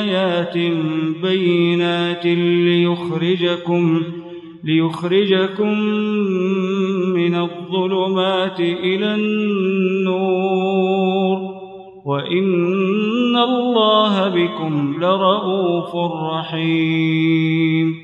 آيات بينات ليخرجكم ليخرجكم من الظلمات إلى النور وإن الله بكم لرءوف رحيم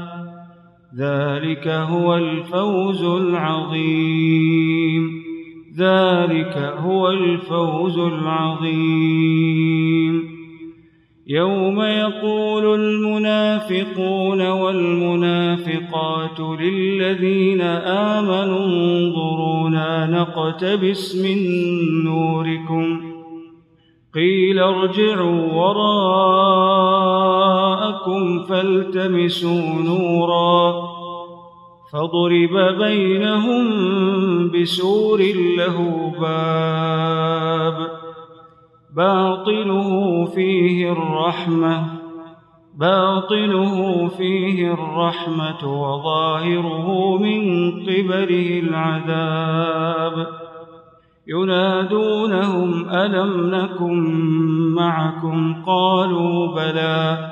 ذلك هو الفوز العظيم. ذلك هو الفوز العظيم. يوم يقول المنافقون والمنافقات للذين آمنوا انظرونا نقتبس من نوركم. قيل ارجعوا وراءكم فالتمسوا نورا فضرب بينهم بسور له باب باطنه فيه الرحمه باطنه فيه الرحمة وظاهره من قبله العذاب ينادونهم ألم نكن معكم قالوا بلى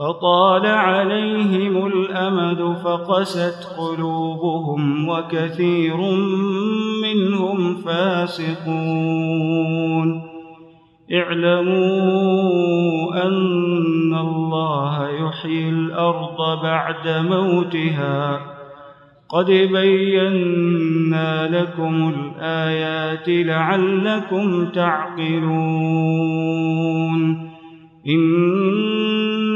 فطال عليهم الأمد فقست قلوبهم وكثير منهم فاسقون. اعلموا أن الله يحيي الأرض بعد موتها. قد بينا لكم الآيات لعلكم تعقلون. إن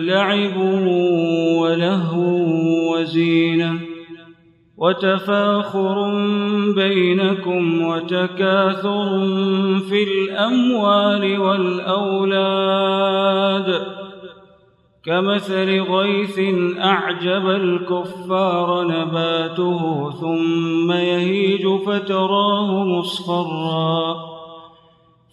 لعب ولهو وزينة وتفاخر بينكم وتكاثر في الأموال والأولاد كمثل غيث أعجب الكفار نباته ثم يهيج فتراه مصفرا